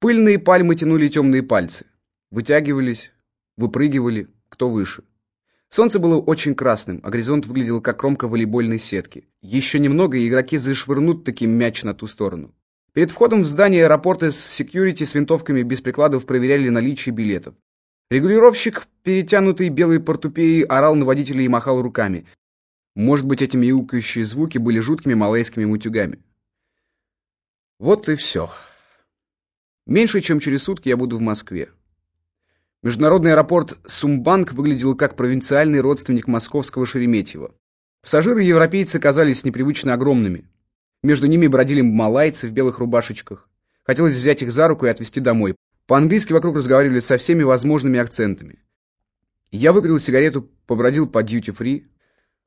Пыльные пальмы тянули темные пальцы. Вытягивались, выпрыгивали, кто выше. Солнце было очень красным, а горизонт выглядел как кромка волейбольной сетки. Еще немного, и игроки зашвырнут таким мяч на ту сторону. Перед входом в здание аэропорта с секьюрити с винтовками без прикладов проверяли наличие билетов. Регулировщик, перетянутый белой портупеей, орал на водителя и махал руками. Может быть, эти мяукающие звуки были жуткими малайскими мутюгами. Вот и все. Меньше чем через сутки я буду в Москве. Международный аэропорт Сумбанк выглядел как провинциальный родственник московского Шереметьево. Пассажиры-европейцы казались непривычно огромными. Между ними бродили малайцы в белых рубашечках. Хотелось взять их за руку и отвезти домой. По-английски вокруг разговаривали со всеми возможными акцентами. Я выкурил сигарету, побродил по дьюти-фри.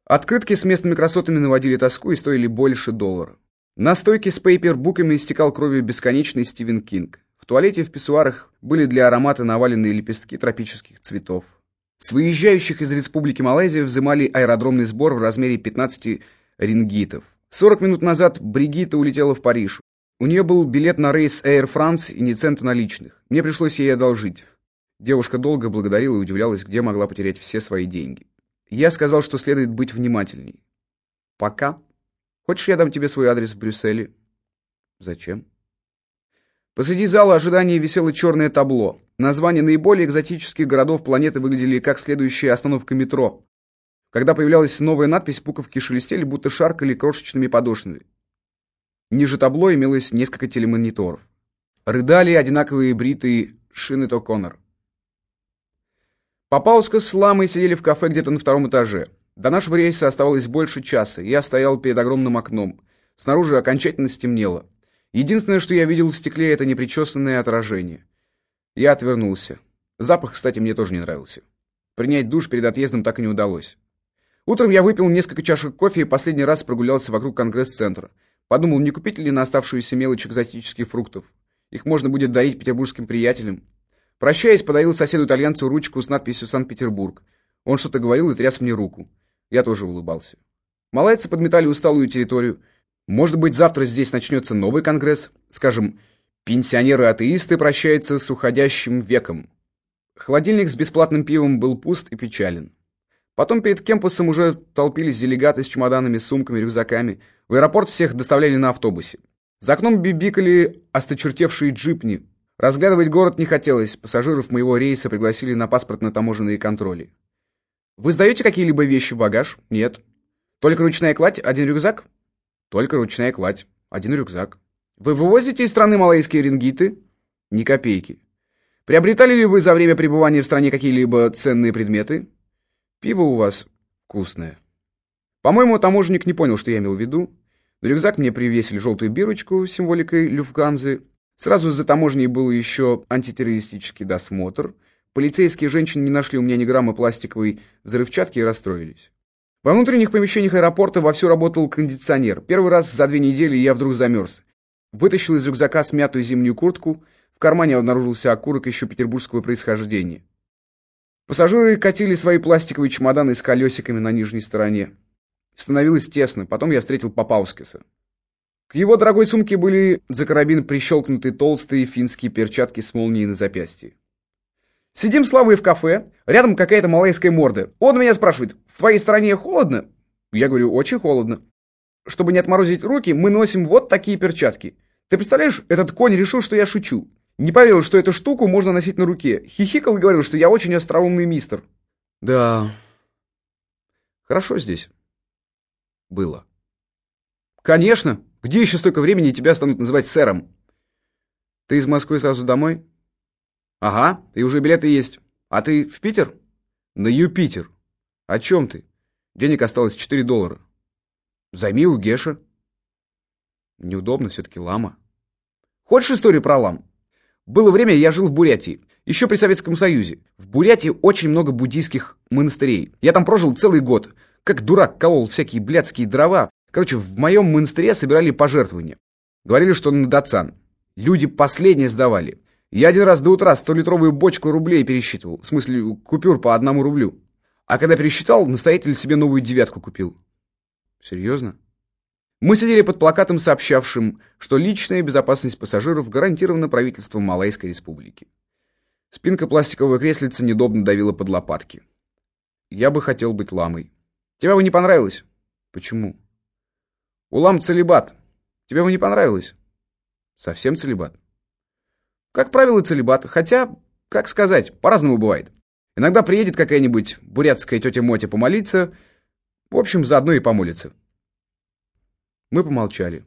Открытки с местными красотами наводили тоску и стоили больше доллара. На стойке с пейпербуками истекал кровью бесконечный Стивен Кинг. В туалете в писсуарах были для аромата наваленные лепестки тропических цветов. С выезжающих из Республики Малайзия взимали аэродромный сбор в размере 15 рингитов. 40 минут назад Бригитта улетела в Париж. У нее был билет на рейс Air France и не цента наличных. Мне пришлось ей одолжить. Девушка долго благодарила и удивлялась, где могла потерять все свои деньги. Я сказал, что следует быть внимательней. Пока. Хочешь, я дам тебе свой адрес в Брюсселе? Зачем? Посреди зала ожидания висело черное табло. Названия наиболее экзотических городов планеты выглядели как следующая остановка метро. Когда появлялась новая надпись, буковки шелестели, будто шаркали крошечными подошвами. Ниже табло имелось несколько телемониторов. Рыдали одинаковые бритые Шинет О'Коннор. Папауска с Ламой сидели в кафе где-то на втором этаже. До нашего рейса оставалось больше часа, я стоял перед огромным окном. Снаружи окончательно стемнело. Единственное, что я видел в стекле, это непричесанное отражение. Я отвернулся. Запах, кстати, мне тоже не нравился. Принять душ перед отъездом так и не удалось. Утром я выпил несколько чашек кофе и последний раз прогулялся вокруг конгресс-центра. Подумал, не купить ли на оставшуюся мелочь экзотических фруктов. Их можно будет дарить петербургским приятелям. Прощаясь, подарил соседу-итальянцу ручку с надписью «Санкт-Петербург». Он что-то говорил и тряс мне руку. Я тоже улыбался. Малайцы подметали усталую территорию. Может быть, завтра здесь начнется новый конгресс. Скажем, пенсионеры-атеисты прощаются с уходящим веком. Холодильник с бесплатным пивом был пуст и печален. Потом перед кемпусом уже толпились делегаты с чемоданами, сумками, рюкзаками. В аэропорт всех доставляли на автобусе. За окном бибикали осточертевшие джипни. Разглядывать город не хотелось. Пассажиров моего рейса пригласили на паспортно-таможенные контроли. «Вы сдаете какие-либо вещи в багаж?» «Нет». «Только ручная кладь? Один рюкзак?» Только ручная кладь. Один рюкзак. Вы вывозите из страны малайские рингиты? Ни копейки. Приобретали ли вы за время пребывания в стране какие-либо ценные предметы? Пиво у вас вкусное. По-моему, таможенник не понял, что я имел в виду. На рюкзак мне привесили желтую бирочку с символикой Люфганзы. Сразу за таможней был еще антитеррористический досмотр. Полицейские женщины не нашли у меня ни грамма пластиковой взрывчатки и расстроились. Во внутренних помещениях аэропорта вовсю работал кондиционер. Первый раз за две недели я вдруг замерз. Вытащил из рюкзака смятую зимнюю куртку. В кармане обнаружился окурок еще петербургского происхождения. Пассажиры катили свои пластиковые чемоданы с колесиками на нижней стороне. Становилось тесно. Потом я встретил Папаускеса. К его дорогой сумке были за карабин прищелкнуты толстые финские перчатки с молнией на запястье. Сидим с Славой в кафе, рядом какая-то малайская морда. Он меня спрашивает, в твоей стране холодно? Я говорю, очень холодно. Чтобы не отморозить руки, мы носим вот такие перчатки. Ты представляешь, этот конь решил, что я шучу. Не поверил, что эту штуку можно носить на руке. Хихикал и говорил, что я очень остроумный мистер. Да, хорошо здесь. Было. Конечно. Где еще столько времени тебя станут называть сэром? Ты из Москвы сразу домой? «Ага, и уже билеты есть. А ты в Питер?» «На Юпитер. О чем ты? Денег осталось 4 доллара. Займи у Геша». Неудобно, все-таки лама. Хочешь историю про лам? Было время, я жил в Бурятии. Еще при Советском Союзе. В Бурятии очень много буддийских монастырей. Я там прожил целый год. Как дурак колол всякие блядские дрова. Короче, в моем монастыре собирали пожертвования. Говорили, что на Дацан. Люди последние сдавали. Я один раз до утра столитровую бочку рублей пересчитывал. В смысле, купюр по одному рублю. А когда пересчитал, настоятель себе новую девятку купил. Серьезно? Мы сидели под плакатом, сообщавшим, что личная безопасность пассажиров гарантирована правительством Малайской республики. Спинка пластикового креслица недобно давила под лопатки. Я бы хотел быть ламой. Тебе бы не понравилось? Почему? У лам целебат. Тебе бы не понравилось? Совсем целебат. Как правило, целебат. Хотя, как сказать, по-разному бывает. Иногда приедет какая-нибудь бурятская тетя Мотя помолиться. В общем, заодно и помолится. Мы помолчали.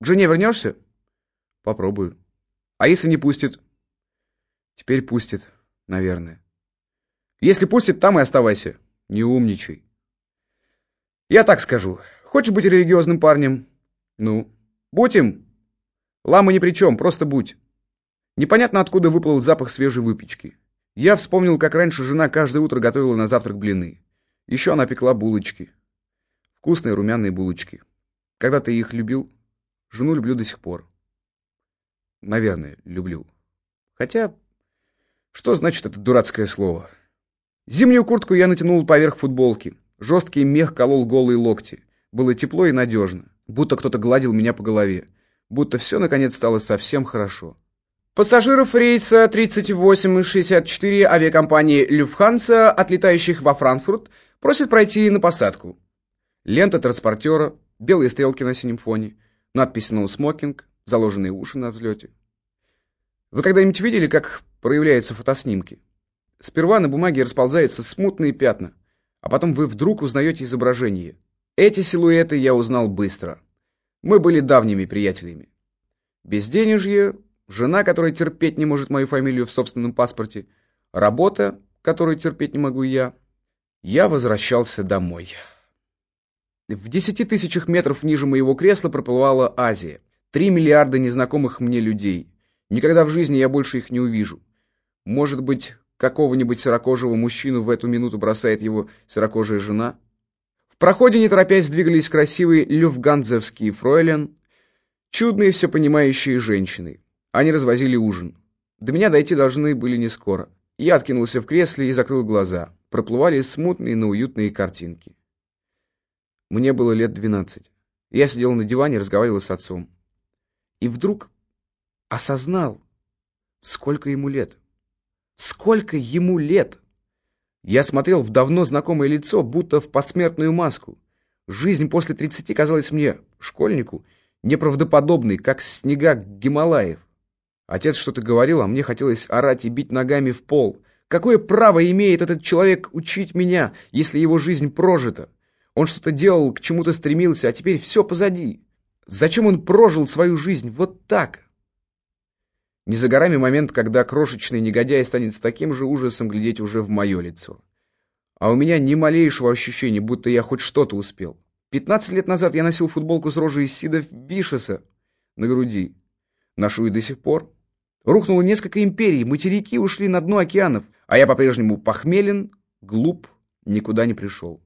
К жене вернешься? Попробую. А если не пустит? Теперь пустит, наверное. Если пустит, там и оставайся. Не умничай. Я так скажу. Хочешь быть религиозным парнем? Ну, будь им. Лама ни при чем, просто будь. Непонятно, откуда выплыл запах свежей выпечки. Я вспомнил, как раньше жена каждое утро готовила на завтрак блины. Еще она пекла булочки. Вкусные румяные булочки. Когда ты их любил, жену люблю до сих пор. Наверное, люблю. Хотя, что значит это дурацкое слово? Зимнюю куртку я натянул поверх футболки. Жесткий мех колол голые локти. Было тепло и надежно. Будто кто-то гладил меня по голове. Будто все, наконец, стало совсем хорошо. Пассажиров рейса 3864 авиакомпании «Люфтханса», отлетающих во Франкфурт, просят пройти на посадку. Лента транспортера, белые стрелки на синем фоне, надпись «No smoking», заложенные уши на взлете. Вы когда-нибудь видели, как проявляются фотоснимки? Сперва на бумаге расползаются смутные пятна, а потом вы вдруг узнаете изображение. Эти силуэты я узнал быстро. Мы были давними приятелями. Безденежье, жена, которая терпеть не может мою фамилию в собственном паспорте, работа, которую терпеть не могу я. Я возвращался домой. В десяти тысячах метров ниже моего кресла проплывала Азия. Три миллиарда незнакомых мне людей. Никогда в жизни я больше их не увижу. Может быть, какого-нибудь серокожего мужчину в эту минуту бросает его серокожая жена? В проходе, не торопясь, двигались красивые люфганзевские фройлен, чудные все понимающие женщины. Они развозили ужин. До меня дойти должны были не скоро. Я откинулся в кресле и закрыл глаза. Проплывали смутные, но уютные картинки. Мне было лет двенадцать. Я сидел на диване и разговаривал с отцом. И вдруг осознал, сколько ему лет. Сколько ему лет! Я смотрел в давно знакомое лицо, будто в посмертную маску. Жизнь после тридцати казалась мне, школьнику, неправдоподобной, как снега Гималаев. Отец что-то говорил, а мне хотелось орать и бить ногами в пол. Какое право имеет этот человек учить меня, если его жизнь прожита? Он что-то делал, к чему-то стремился, а теперь все позади. Зачем он прожил свою жизнь вот так? Не за горами момент, когда крошечный негодяй станет с таким же ужасом глядеть уже в мое лицо. А у меня ни малейшего ощущения, будто я хоть что-то успел. Пятнадцать лет назад я носил футболку с рожей Сида Вишеса на груди. Ношу и до сих пор. Рухнуло несколько империй, материки ушли на дно океанов, а я по-прежнему похмелен, глуп, никуда не пришел.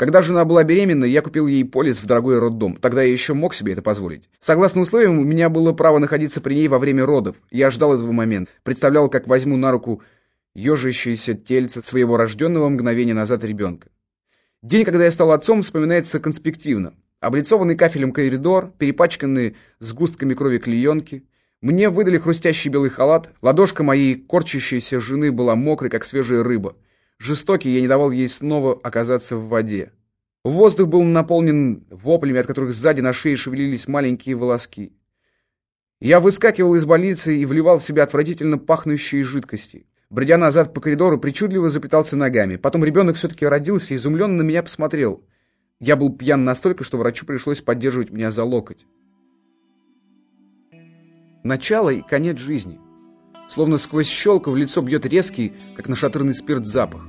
Когда жена была беременна, я купил ей полис в дорогой роддом. Тогда я еще мог себе это позволить. Согласно условиям, у меня было право находиться при ней во время родов. Я ждал этого момента. Представлял, как возьму на руку ежащееся тельце своего рожденного мгновения назад ребенка. День, когда я стал отцом, вспоминается конспективно. Облицованный кафелем коридор, перепачканный сгустками крови клеенки. Мне выдали хрустящий белый халат. Ладошка моей корчащейся жены была мокрой, как свежая рыба. Жестокий, я не давал ей снова оказаться в воде. Воздух был наполнен воплями, от которых сзади на шее шевелились маленькие волоски. Я выскакивал из больницы и вливал в себя отвратительно пахнущие жидкости. Бредя назад по коридору, причудливо запитался ногами. Потом ребенок все-таки родился и изумленно на меня посмотрел. Я был пьян настолько, что врачу пришлось поддерживать меня за локоть. Начало и конец жизни. Словно сквозь щелку в лицо бьет резкий, как нашатырный спирт, запах.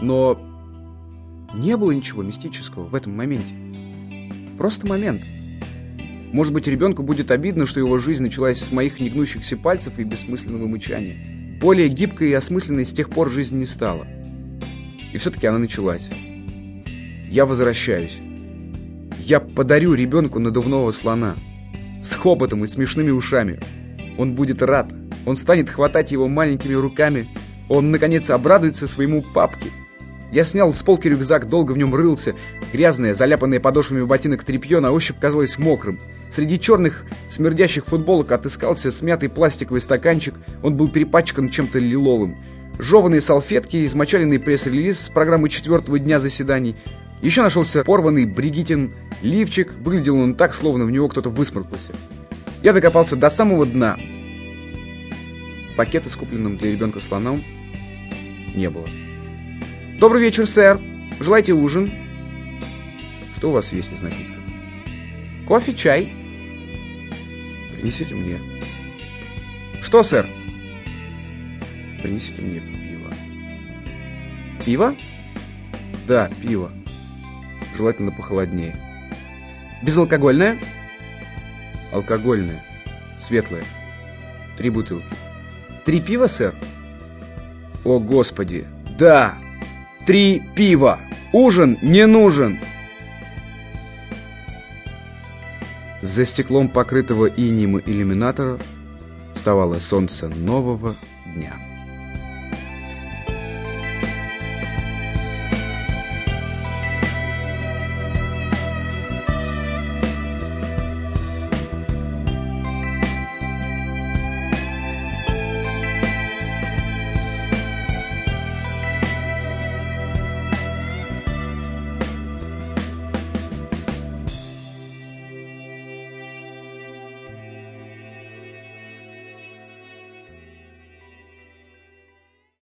Но не было ничего мистического в этом моменте. Просто момент. Может быть, ребенку будет обидно, что его жизнь началась с моих негнущихся пальцев и бессмысленного мычания. Более гибкой и осмысленной с тех пор жизнь не стала. И все-таки она началась. Я возвращаюсь. Я подарю ребенку надувного слона. С хоботом и смешными ушами. Он будет рад. Он станет хватать его маленькими руками. Он, наконец, обрадуется своему папке. Я снял с полки рюкзак, долго в нем рылся. Грязное, заляпанное подошвами ботинок тряпье на ощупь казалось мокрым. Среди черных, смердящих футболок отыскался смятый пластиковый стаканчик. Он был перепачкан чем-то лиловым. Жеванные салфетки, измочаленный пресс-релиз с программы четвертого дня заседаний. Еще нашелся порванный Бригитин лифчик. Выглядел он так, словно в него кто-то высморкался. Я докопался до самого дна. Пакета с купленным для ребенка слоном не было. «Добрый вечер, сэр. Желаете ужин?» «Что у вас есть из напитков?» «Кофе, чай». «Принесите мне». «Что, сэр?» «Принесите мне пиво». «Пиво?» «Да, пиво. Желательно похолоднее». «Безалкогольное?» «Алкогольное. Светлое. Три бутылки». «Три пива, сэр?» «О, Господи! Да! Три пива! Ужин не нужен!» За стеклом покрытого инием иллюминатора вставало солнце нового дня.